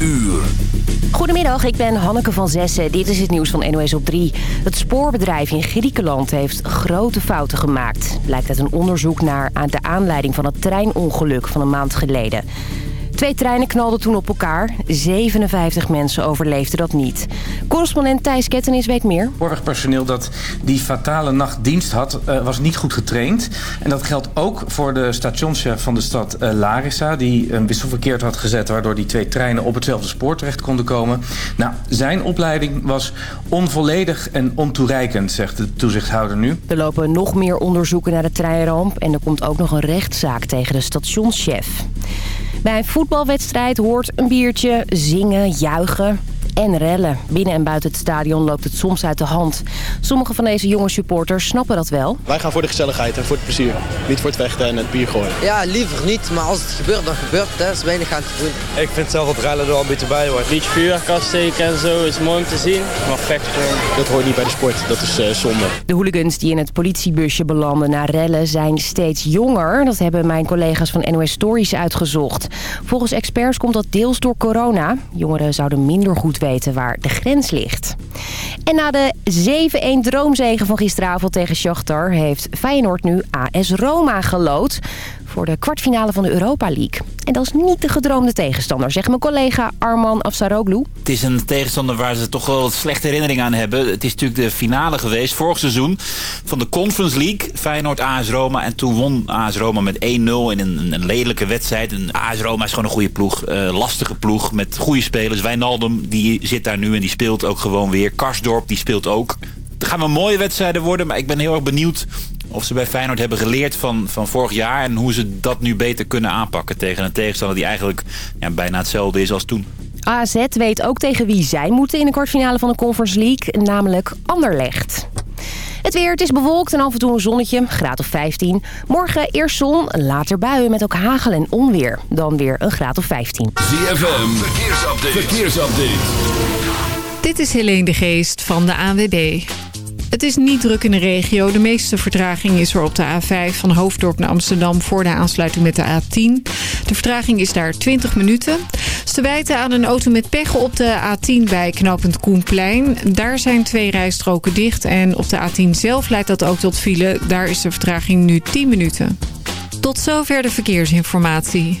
uur. Goedemiddag, ik ben Hanneke van Zessen. Dit is het nieuws van NOS op 3. Het spoorbedrijf in Griekenland heeft grote fouten gemaakt. Blijkt uit een onderzoek naar de aanleiding van het treinongeluk van een maand geleden. Twee treinen knalden toen op elkaar. 57 mensen overleefden dat niet. Correspondent Thijs Kettenis weet meer. Zorgpersoneel dat die fatale nacht dienst had, uh, was niet goed getraind. En dat geldt ook voor de stationschef van de stad uh, Larissa... die een wissel verkeerd had gezet... waardoor die twee treinen op hetzelfde spoor terecht konden komen. Nou, zijn opleiding was onvolledig en ontoereikend, zegt de toezichthouder nu. Er lopen nog meer onderzoeken naar de treinramp... en er komt ook nog een rechtszaak tegen de stationschef. Bij een voetbalwedstrijd hoort een biertje, zingen, juichen en rellen. Binnen en buiten het stadion loopt het soms uit de hand. Sommige van deze jonge supporters snappen dat wel. Wij gaan voor de gezelligheid en voor het plezier. Niet voor het vechten en het bier gooien. Ja, liever niet. Maar als het gebeurt, dan gebeurt het. Er is weinig aan te doen. Ik vind zelf dat rellen er wel een beetje bij hoort. Beetje vuurkast steken en zo is mooi om te zien. Maar vechten... Dat hoort niet bij de sport. Dat is uh, zonde. De hooligans die in het politiebusje belanden na rellen zijn steeds jonger. Dat hebben mijn collega's van NOS Stories uitgezocht. Volgens experts komt dat deels door corona. Jongeren zouden minder goed weten waar de grens ligt. En na de 7-1 droomzegen van gisteravond tegen Shakhtar... heeft Feyenoord nu AS Roma gelood voor de kwartfinale van de Europa League. En dat is niet de gedroomde tegenstander, zegt mijn collega Arman Afsaroglu. Het is een tegenstander waar ze toch wel wat slechte herinneringen aan hebben. Het is natuurlijk de finale geweest vorig seizoen van de Conference League. Feyenoord AS Roma en toen won AS Roma met 1-0 in een, een, lelijke wedstrijd. En AS Roma is gewoon een goede ploeg, uh, lastige ploeg met goede spelers. Wijnaldum die zit daar nu en die speelt ook gewoon weer. Karsdorp die speelt ook. Het gaan wel mooie wedstrijden worden, maar ik ben heel erg benieuwd of ze bij Feyenoord hebben geleerd van, van vorig jaar... en hoe ze dat nu beter kunnen aanpakken tegen een tegenstander... die eigenlijk ja, bijna hetzelfde is als toen. AZ weet ook tegen wie zij moeten in de kwartfinale van de Conference League, namelijk Anderlecht. Het weer, het is bewolkt en af en toe een zonnetje, graad of 15. Morgen eerst zon, later buien met ook hagel en onweer. Dan weer een graad of 15. ZFM, verkeersupdate. verkeersupdate. Dit is Helene de Geest van de ANWB. Het is niet druk in de regio. De meeste vertraging is er op de A5 van Hoofddorp naar Amsterdam... voor de aansluiting met de A10. De vertraging is daar 20 minuten. te wijten aan een auto met pech op de A10 bij knooppunt Koenplein. Daar zijn twee rijstroken dicht. En op de A10 zelf leidt dat ook tot file. Daar is de vertraging nu 10 minuten. Tot zover de verkeersinformatie.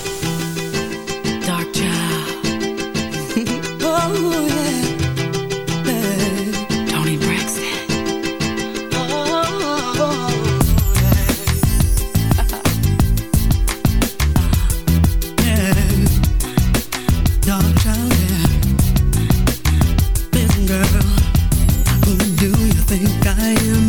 Think I am?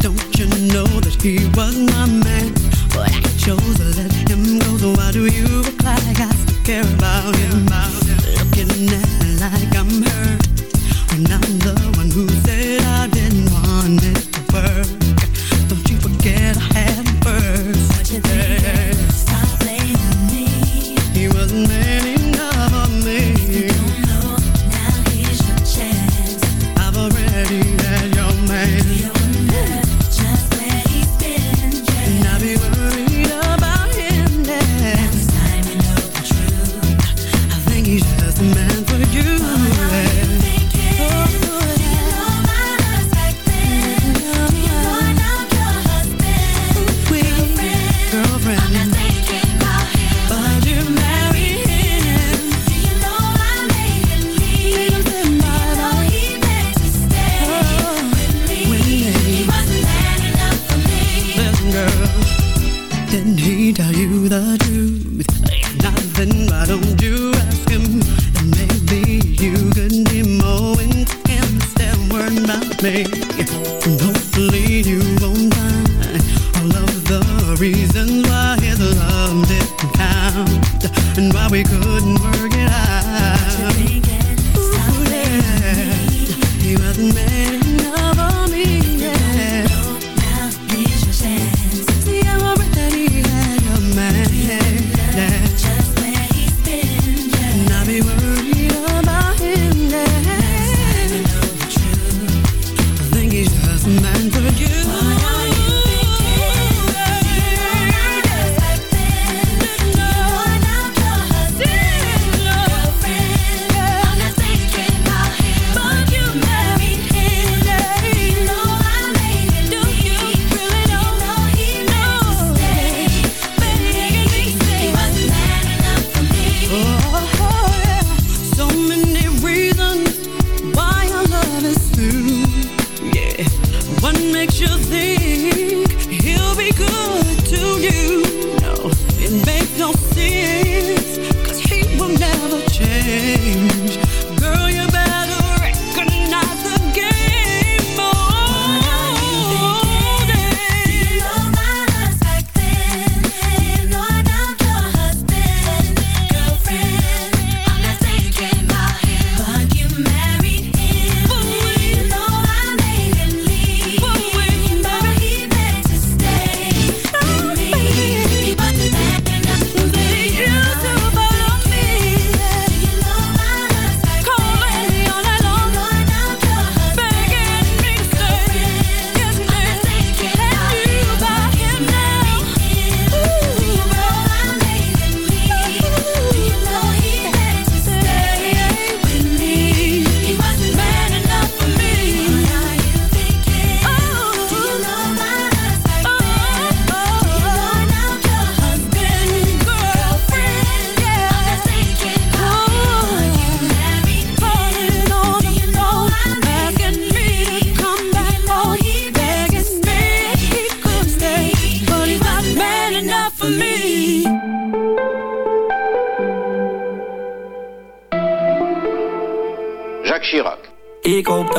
Don't you know that he was my man? But I chose to let him go. So why do you act like I still care about him? Looking at me like I'm hurt when I'm the one who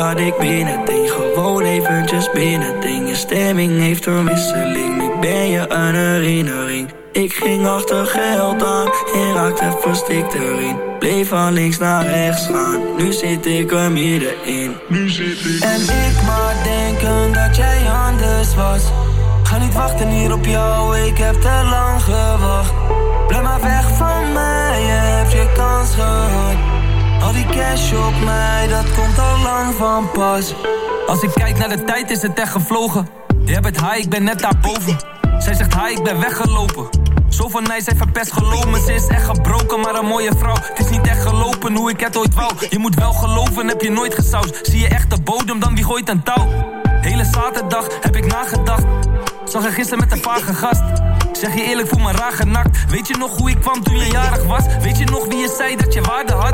dat ik binnending, gewoon eventjes binnending. Je stemming heeft een wisseling, nu ben je een herinnering. Ik ging achter geld aan en raakte verstikt erin. Bleef van links naar rechts gaan, nu zit ik er middenin. Nu zit ik. En ik maar denken dat jij anders was. Ga niet wachten hier op jou, ik heb te lang gewacht. Blijf maar weg van mij, je hebt je kans gehad. Al die cash op mij, dat komt al lang van pas. Als ik kijk naar de tijd is het echt gevlogen. Jij bent high, ik ben net daarboven Zij zegt hi, ik ben weggelopen. Zo van mij, zij verpest geloven. Ze is echt gebroken, maar een mooie vrouw. Het is niet echt gelopen hoe ik het ooit wou. Je moet wel geloven, heb je nooit gesausd. Zie je echt de bodem, dan wie gooit een touw? Hele zaterdag heb ik nagedacht. Zag je gisteren met een vage gast. Zeg je eerlijk, voel me raar genakt. Weet je nog hoe ik kwam toen je jarig was? Weet je nog wie je zei dat je waarde had?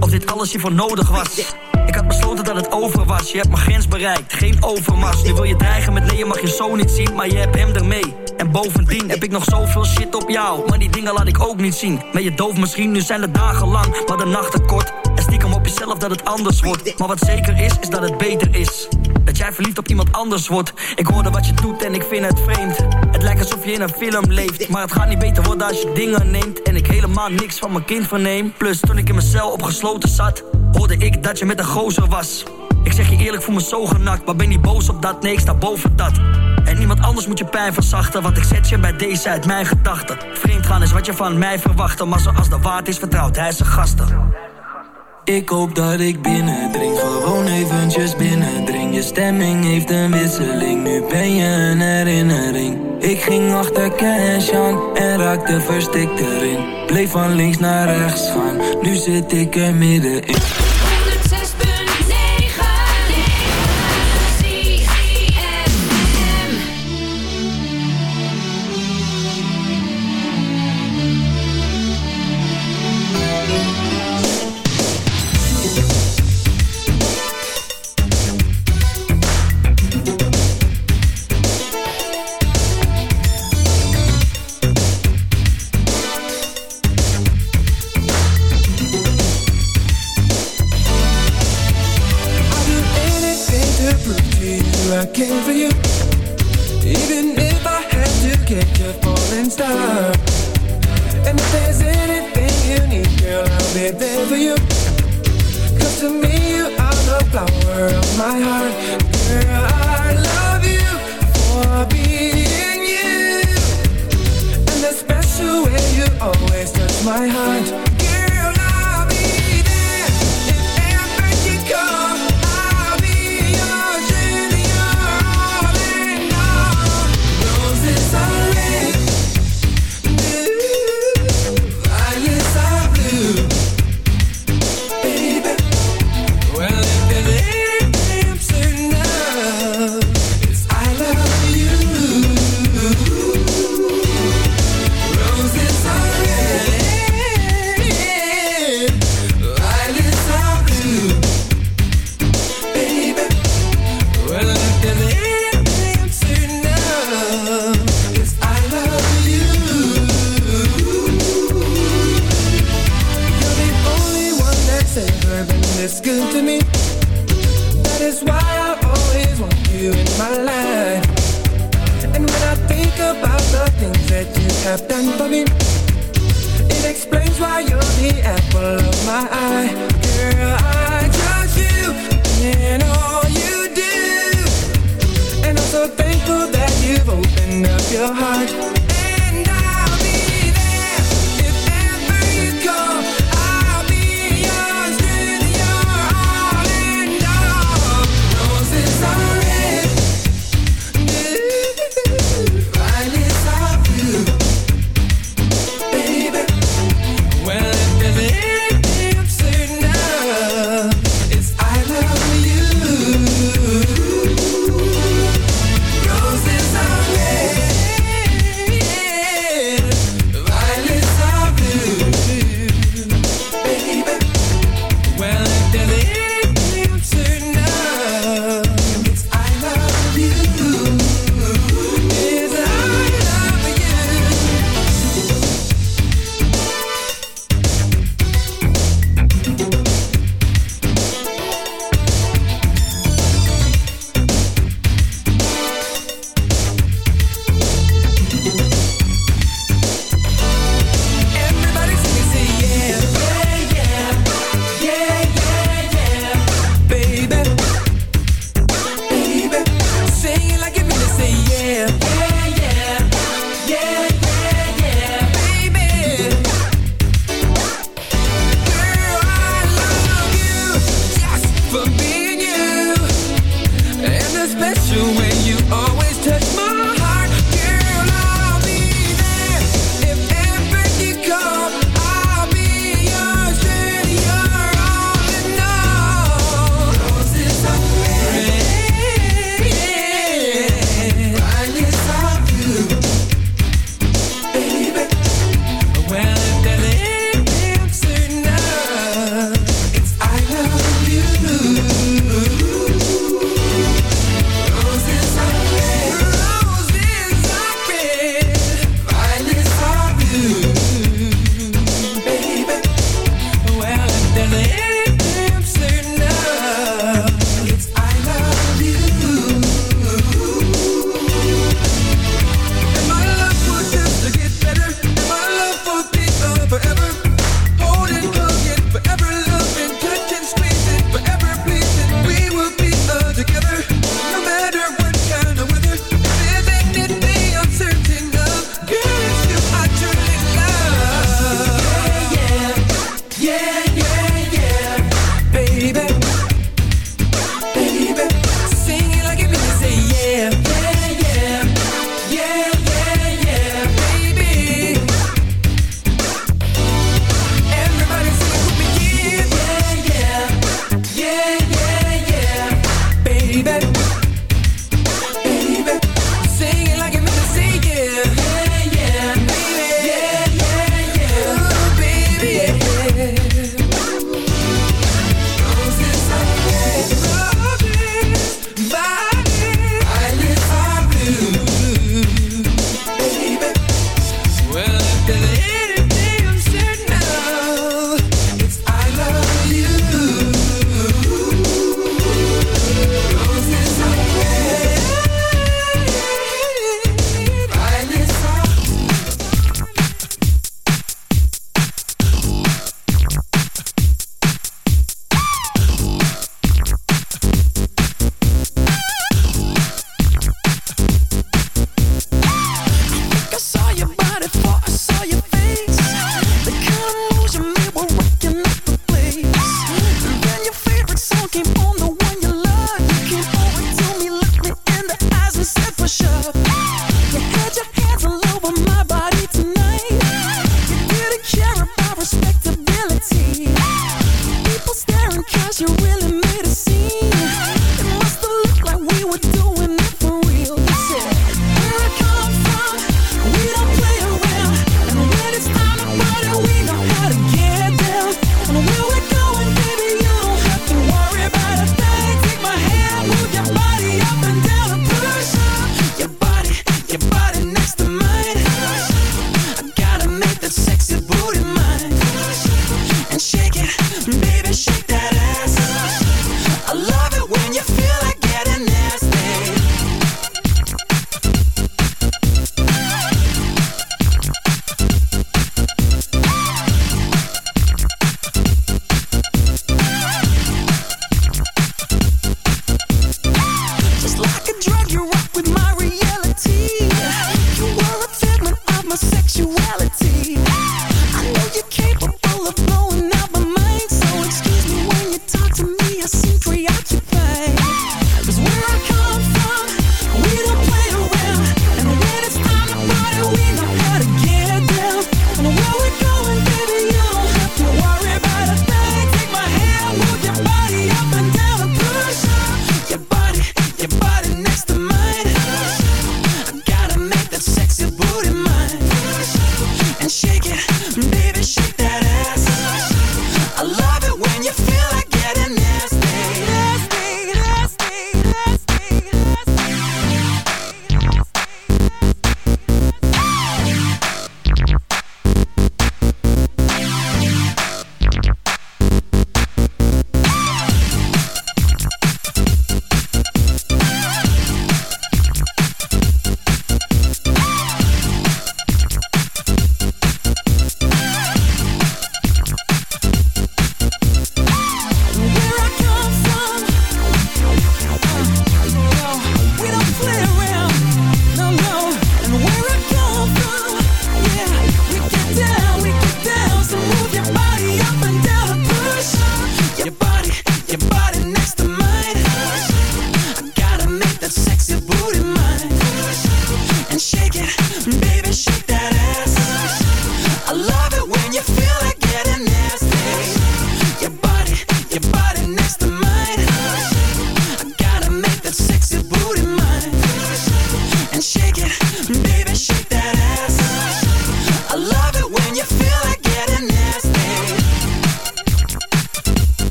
Of dit alles hiervoor nodig was. Ik had besloten dat het over was. Je hebt mijn grens bereikt, geen overmars. Nu wil je dreigen met nee, je mag je zo niet zien Maar je hebt hem ermee. En bovendien heb ik nog zoveel shit op jou. Maar die dingen laat ik ook niet zien. Ben je doof misschien, nu zijn de dagen lang Maar de nachten kort. En stiekem op jezelf dat het anders wordt. Maar wat zeker is, is dat het beter is. Dat jij verliefd op iemand anders wordt. Ik hoorde wat je doet en ik vind het vreemd lijkt alsof je in een film leeft. Maar het gaat niet beter worden als je dingen neemt. En ik helemaal niks van mijn kind verneem. Plus toen ik in mijn cel opgesloten zat Hoorde ik dat je met een gozer was. Ik zeg je eerlijk, voel me zo genakt. Maar ben niet boos op dat, nee ik sta boven dat. En niemand anders moet je pijn verzachten. Want ik zet je bij deze uit mijn gedachten. Vreemd gaan is wat je van mij verwachtte Maar zoals de waard is vertrouwt hij zijn gasten. Ik hoop dat ik binnendring, gewoon eventjes binnendring. Je stemming heeft een wisseling, nu ben je een herinnering. Ik ging achter cash aan en raakte verstikt erin. Bleef van links naar rechts gaan, nu zit ik er middenin.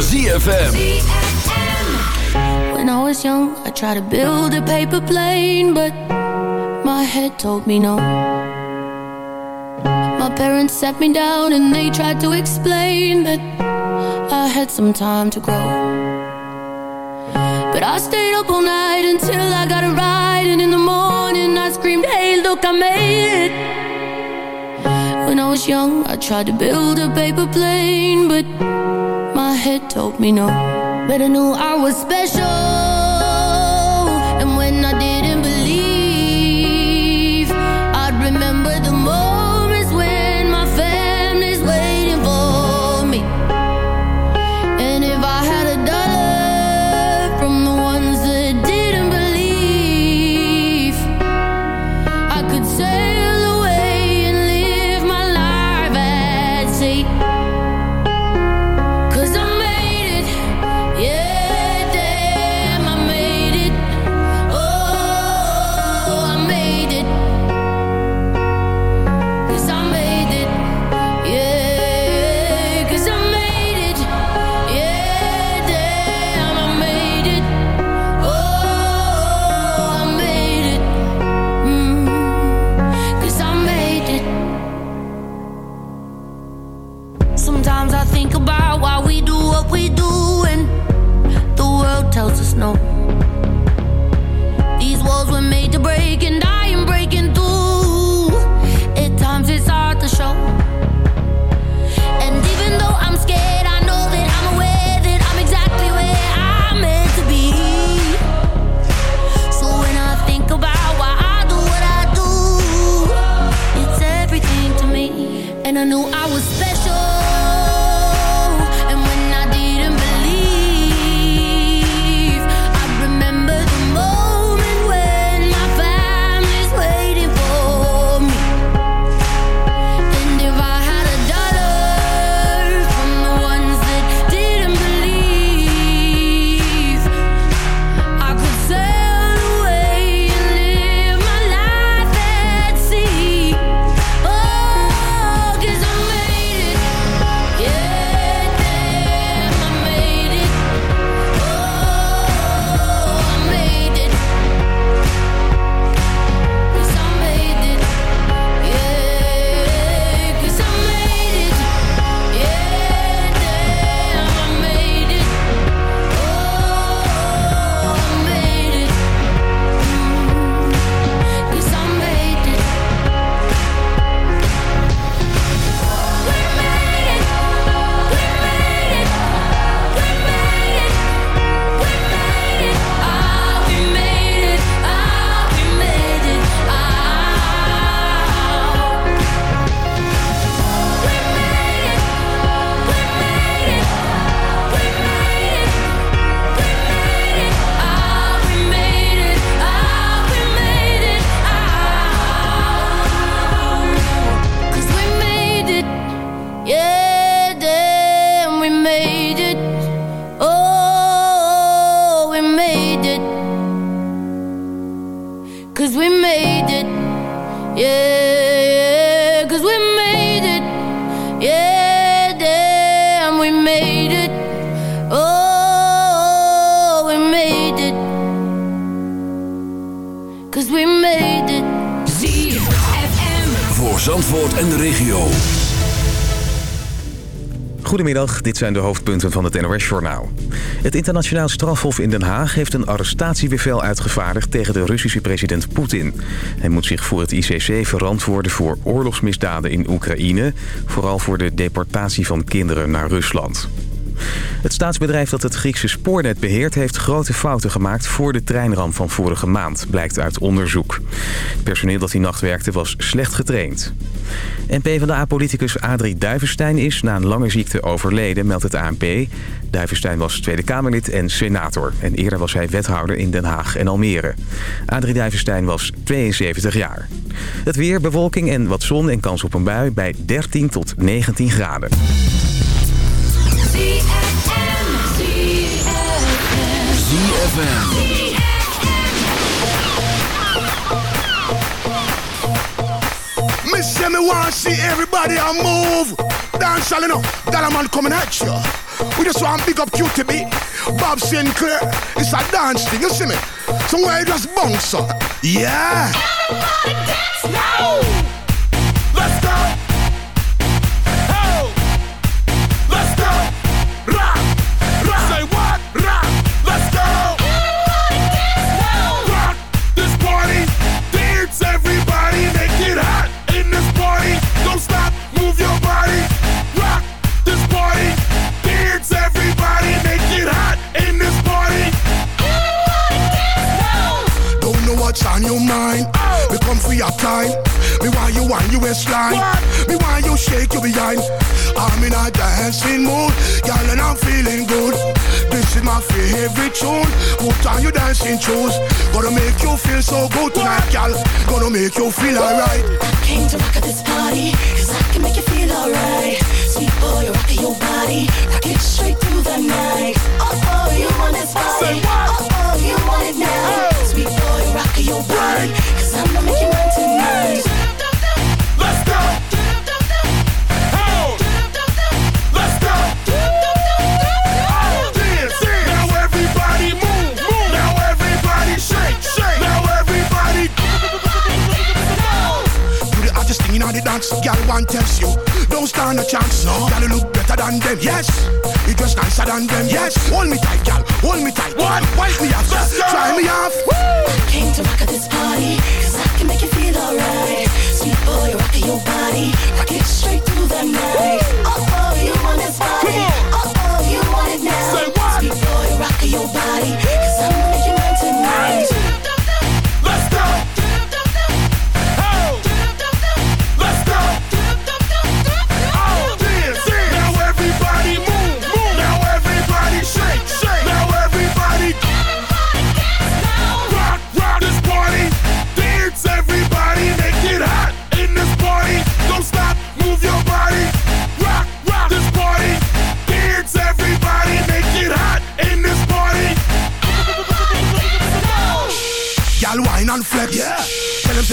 ZFM. When I was young, I tried to build a paper plane, but my head told me no. My parents sat me down and they tried to explain that I had some time to grow. But I stayed up all night until I got it right, and in the morning I screamed, Hey, look, I made it. When I was young, I tried to build a paper plane, but head told me no. But I knew I was special. Dit zijn de hoofdpunten van het NOS-journaal. Het internationaal strafhof in Den Haag heeft een arrestatiebevel uitgevaardigd tegen de Russische president Poetin. Hij moet zich voor het ICC verantwoorden voor oorlogsmisdaden in Oekraïne, vooral voor de deportatie van kinderen naar Rusland. Het staatsbedrijf dat het Griekse spoornet beheert... heeft grote fouten gemaakt voor de treinramp van vorige maand, blijkt uit onderzoek. Het personeel dat die nacht werkte was slecht getraind. En PvdA-politicus Adrie Duivenstein is na een lange ziekte overleden, meldt het ANP. Duivenstein was Tweede Kamerlid en senator. En eerder was hij wethouder in Den Haag en Almere. Adrie Duivenstein was 72 jaar. Het weer, bewolking en wat zon en kans op een bui bij 13 tot 19 graden. ZFM. Me say me want see everybody a move. Dance all enough. That a man coming at you. We just want big up QTB, Bob Sinclair. It's a dance thing, you see me? Somewhere you just bounce up. Yeah. Everybody dance now. Know what's on your mind. Me come for your time. Me want you on your waistline. Me want you shake your behind. I'm in a dancing mood, girl, and I'm feeling good. This is my favorite tune. Put on your dancing shoes. Gonna make you feel so good tonight, girl. Gonna make you feel alright. I came to rock at this party, cause I can make you feel alright. Sweet boy, you're your body, rock it straight through the night. Oh, oh, you want this body. Oh, cause I'm gonna make you mine tonight. Let's go. Oh. Let's go. Oh, dance, dance. Now everybody move, move. Now everybody shake, shake. Now everybody Do the thing in all the dance, girl. One tells you, don't stand a chance. No, girl, you look better than them. Yes, you dress nicer than them. Yes, hold me tight, girl. Hold me tight. What? Wipe me off. Try me off. I Came to rock at this party, cause I can make you feel alright. Sweet boy, rocking your body, rock it straight through the night. Oh, oh, you want this body. Oh, oh, you want it now. Say what? Sweet boy, rocking your body, cause I'm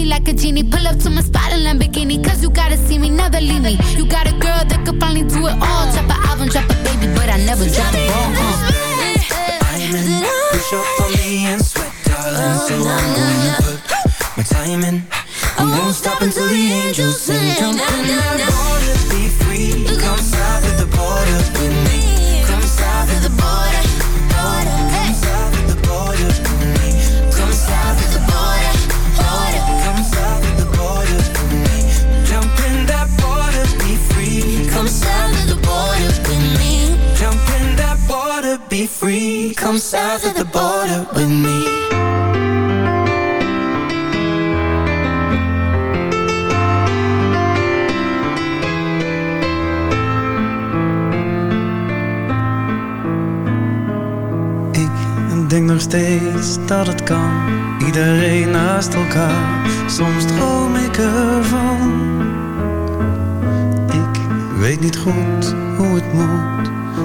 Me, like a genie. Pull up to my spot in Lamborghini, cause you gotta see me, never leave me. You got a girl that could finally do it all. Drop an album, drop a baby, but I never drop a ball. Uh. Diamond, push up on me and sweat, darling. So I'm gonna put my time in. I won't stop until the angels sing. Jump in that water, be free. Come south of the border south of the border with me. Denk nog steeds dat het kan. Iedereen naast elkaar. Soms droom ik ervan. Ik weet niet goed hoe het moet.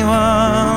in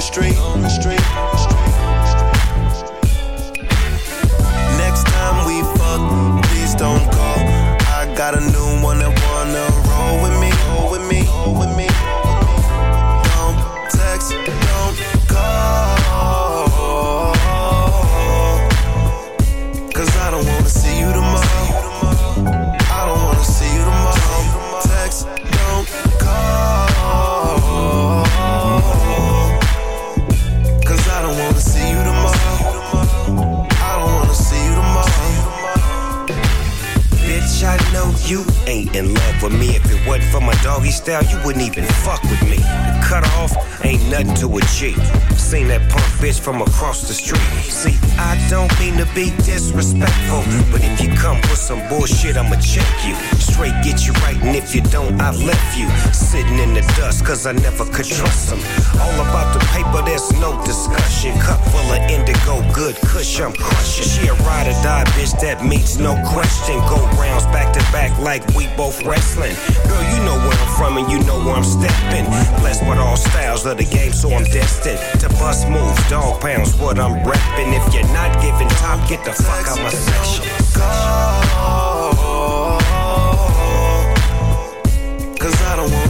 the street, on the street. wouldn't even fuck with me. Cut off, ain't nothing to achieve. Seen that punk bitch from across the street. See, I don't mean to be disrespectful, but if you come with some bullshit, I'ma check you. Straight get you right, and if you don't, I left you sitting in the dust, cause I never could trust them. All about the paper, there's no discussion. Cup full of indigo, good cush, I'm crushing. She a ride or die bitch that meets no question. Go rounds back to back like we both wrestling. Girl, you know where I'm from and you know where I'm stepping. Blessed with all styles of the game, so I'm destined to bust moves. Dog pounds, what I'm repping. If you're not giving top, get the fuck out my section. Go. Cause I don't want